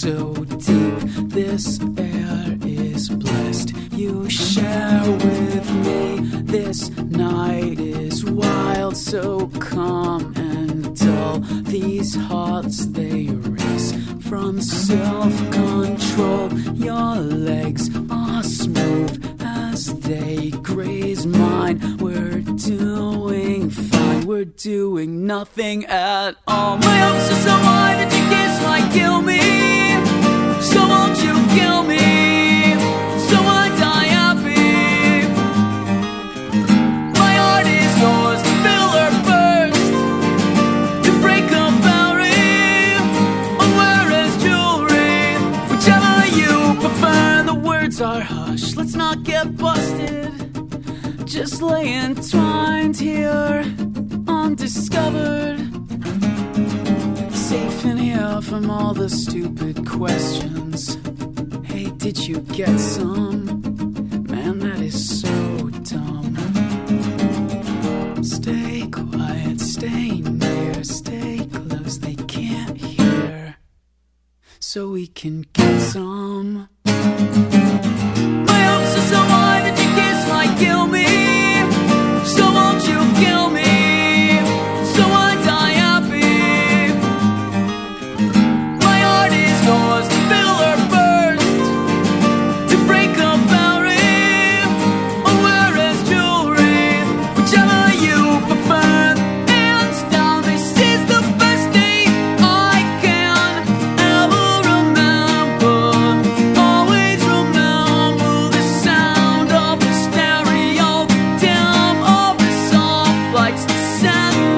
so deep. This air is blessed. You share with me. This night is wild, so calm and dull. These hearts they race from self control. Your legs are smooth as they graze mine. We're doing fine, we're doing nothing at all. My hopes are so high that you kiss might kill me. Are. Let's not get busted. Just lay entwined here, undiscovered. Safe in here from all the stupid questions. Hey, did you get some? Man, that is so dumb. Stay quiet, stay near, stay close, they can't hear. So we can get some. Lights,